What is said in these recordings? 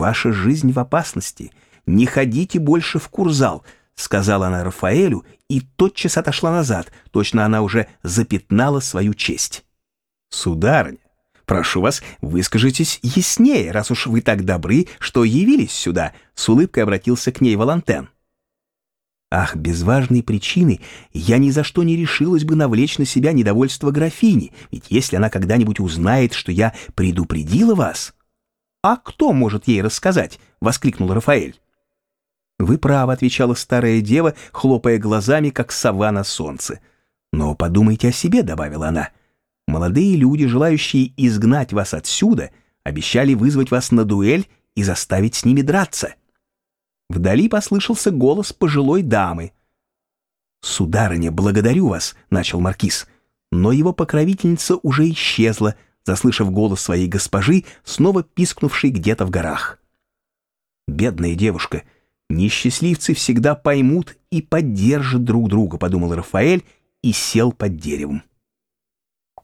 Ваша жизнь в опасности. Не ходите больше в курзал, сказала она Рафаэлю и тотчас отошла назад, точно она уже запятнала свою честь. Сударыня, прошу вас, выскажитесь яснее, раз уж вы так добры, что явились сюда, с улыбкой обратился к ней Валантен. Ах, без важной причины я ни за что не решилась бы навлечь на себя недовольство графини, ведь если она когда-нибудь узнает, что я предупредила вас... «А кто может ей рассказать?» — воскликнул Рафаэль. «Вы правы», — отвечала старая дева, хлопая глазами, как сова на солнце. «Но подумайте о себе», — добавила она. «Молодые люди, желающие изгнать вас отсюда, обещали вызвать вас на дуэль и заставить с ними драться». Вдали послышался голос пожилой дамы. «Сударыня, благодарю вас», — начал маркиз. Но его покровительница уже исчезла, заслышав голос своей госпожи, снова пискнувшей где-то в горах. «Бедная девушка, несчастливцы всегда поймут и поддержат друг друга», — подумал Рафаэль и сел под деревом.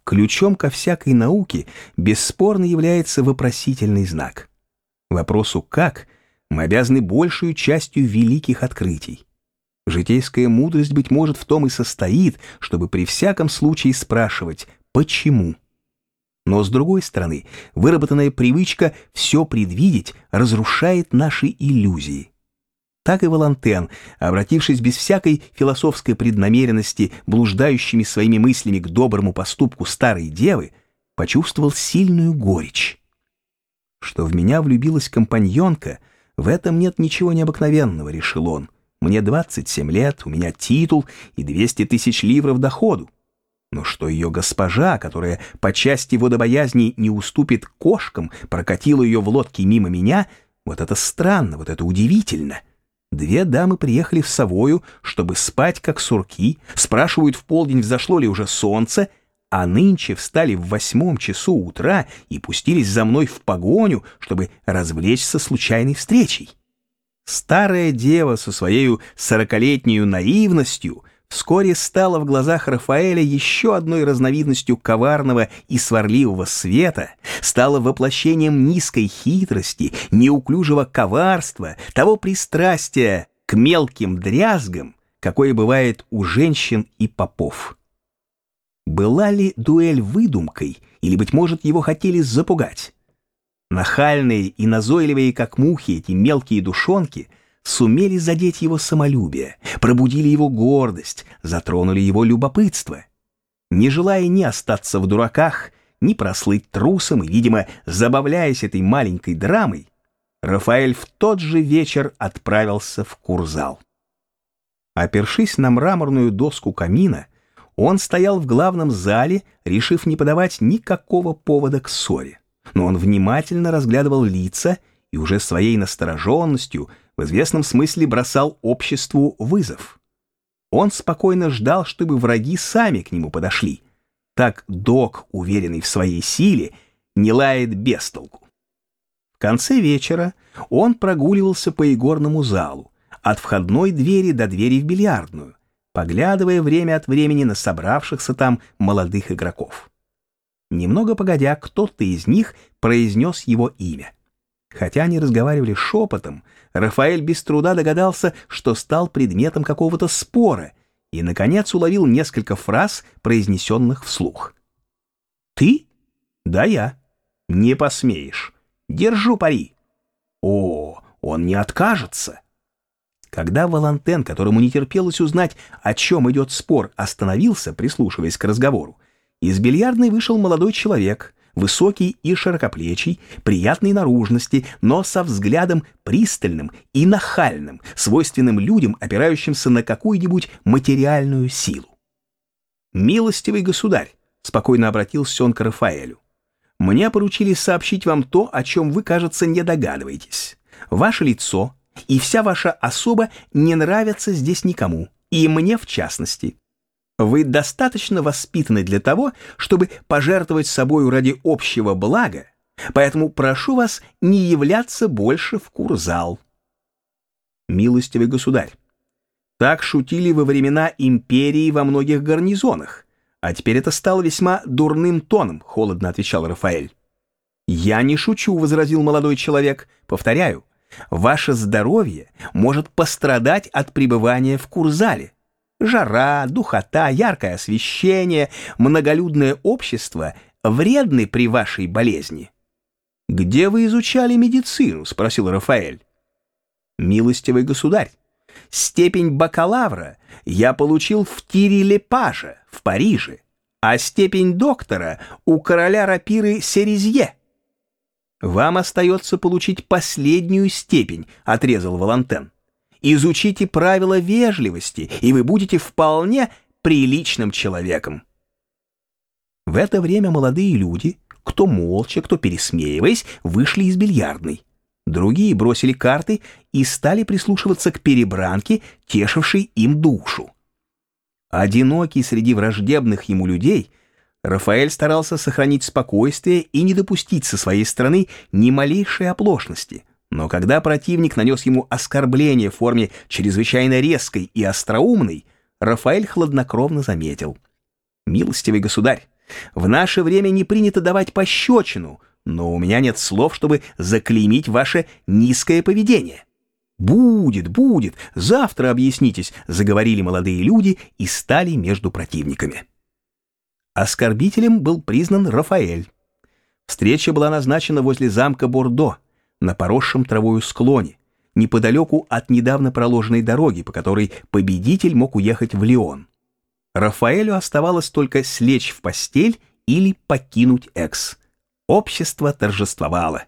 Ключом ко всякой науке бесспорно является вопросительный знак. Вопросу «как» мы обязаны большую частью великих открытий. Житейская мудрость, быть может, в том и состоит, чтобы при всяком случае спрашивать «почему?». Но, с другой стороны, выработанная привычка все предвидеть разрушает наши иллюзии. Так и Волантен, обратившись без всякой философской преднамеренности, блуждающими своими мыслями к доброму поступку старой девы, почувствовал сильную горечь. Что в меня влюбилась компаньонка — в этом нет ничего необыкновенного, решил он. Мне 27 лет, у меня титул и 200 тысяч ливров доходу. Но что ее госпожа, которая по части водобоязни не уступит кошкам, прокатила ее в лодке мимо меня, вот это странно, вот это удивительно. Две дамы приехали в Савою, чтобы спать как сурки, спрашивают в полдень, взошло ли уже солнце, а нынче встали в восьмом часу утра и пустились за мной в погоню, чтобы развлечься случайной встречей. Старая дева со своей сорокалетней наивностью вскоре стала в глазах Рафаэля еще одной разновидностью коварного и сварливого света, стала воплощением низкой хитрости, неуклюжего коварства, того пристрастия к мелким дрязгам, какое бывает у женщин и попов. Была ли дуэль выдумкой, или, быть может, его хотели запугать? Нахальные и назойливые, как мухи, эти мелкие душонки сумели задеть его самолюбие, пробудили его гордость, затронули его любопытство. Не желая ни остаться в дураках, ни прослыть трусом и, видимо, забавляясь этой маленькой драмой, Рафаэль в тот же вечер отправился в курзал. Опершись на мраморную доску камина, он стоял в главном зале, решив не подавать никакого повода к ссоре. Но он внимательно разглядывал лица и уже своей настороженностью в известном смысле бросал обществу вызов. Он спокойно ждал, чтобы враги сами к нему подошли. Так док, уверенный в своей силе, не лает без толку. В конце вечера он прогуливался по игорному залу, от входной двери до двери в бильярдную, поглядывая время от времени на собравшихся там молодых игроков. Немного погодя, кто-то из них произнес его имя. Хотя они разговаривали шепотом, Рафаэль без труда догадался, что стал предметом какого-то спора и, наконец, уловил несколько фраз, произнесенных вслух. «Ты? Да я. Не посмеешь. Держу пари. О, он не откажется. Когда Валантен, которому не терпелось узнать, о чем идет спор, остановился, прислушиваясь к разговору, из бильярдной вышел молодой человек, высокий и широкоплечий, приятной наружности, но со взглядом пристальным и нахальным, свойственным людям, опирающимся на какую-нибудь материальную силу. «Милостивый государь», — спокойно обратился он к Рафаэлю, — «мне поручили сообщить вам то, о чем вы, кажется, не догадываетесь. Ваше лицо, и вся ваша особа не нравится здесь никому, и мне в частности. Вы достаточно воспитаны для того, чтобы пожертвовать собою ради общего блага, поэтому прошу вас не являться больше в курзал. Милостивый государь, так шутили во времена империи во многих гарнизонах, а теперь это стало весьма дурным тоном, холодно отвечал Рафаэль. «Я не шучу», — возразил молодой человек. «Повторяю, ваше здоровье может пострадать от пребывания в Курзале. Жара, духота, яркое освещение, многолюдное общество вредны при вашей болезни». «Где вы изучали медицину?» — спросил Рафаэль. «Милостивый государь, степень бакалавра я получил в тире Лепажа в Париже, а степень доктора у короля рапиры Серезье». «Вам остается получить последнюю степень», — отрезал Валантен. «Изучите правила вежливости, и вы будете вполне приличным человеком». В это время молодые люди, кто молча, кто пересмеиваясь, вышли из бильярдной. Другие бросили карты и стали прислушиваться к перебранке, тешившей им душу. Одинокий среди враждебных ему людей — Рафаэль старался сохранить спокойствие и не допустить со своей стороны ни малейшей оплошности. Но когда противник нанес ему оскорбление в форме чрезвычайно резкой и остроумной, Рафаэль хладнокровно заметил. «Милостивый государь, в наше время не принято давать пощечину, но у меня нет слов, чтобы заклеймить ваше низкое поведение». «Будет, будет, завтра объяснитесь», — заговорили молодые люди и стали между противниками. Оскорбителем был признан Рафаэль. Встреча была назначена возле замка Бордо, на поросшем травою склоне, неподалеку от недавно проложенной дороги, по которой победитель мог уехать в Лион. Рафаэлю оставалось только слечь в постель или покинуть Экс. Общество торжествовало.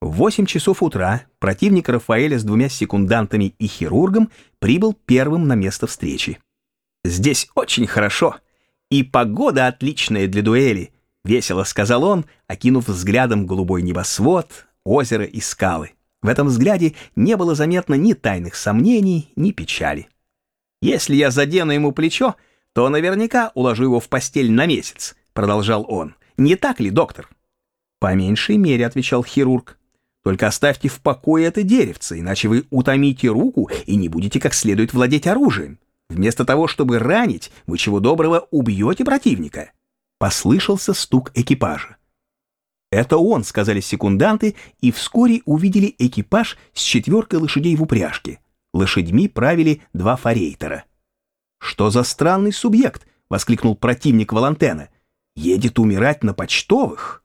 В 8 часов утра противник Рафаэля с двумя секундантами и хирургом прибыл первым на место встречи. «Здесь очень хорошо», «И погода отличная для дуэли», — весело сказал он, окинув взглядом голубой небосвод, озеро и скалы. В этом взгляде не было заметно ни тайных сомнений, ни печали. «Если я задену ему плечо, то наверняка уложу его в постель на месяц», — продолжал он. «Не так ли, доктор?» «По меньшей мере», — отвечал хирург. «Только оставьте в покое это деревце, иначе вы утомите руку и не будете как следует владеть оружием. Вместо того, чтобы ранить, вы чего доброго убьете противника. Послышался стук экипажа. «Это он», — сказали секунданты, и вскоре увидели экипаж с четверкой лошадей в упряжке. Лошадьми правили два форейтера. «Что за странный субъект?» — воскликнул противник Валантена. «Едет умирать на почтовых?»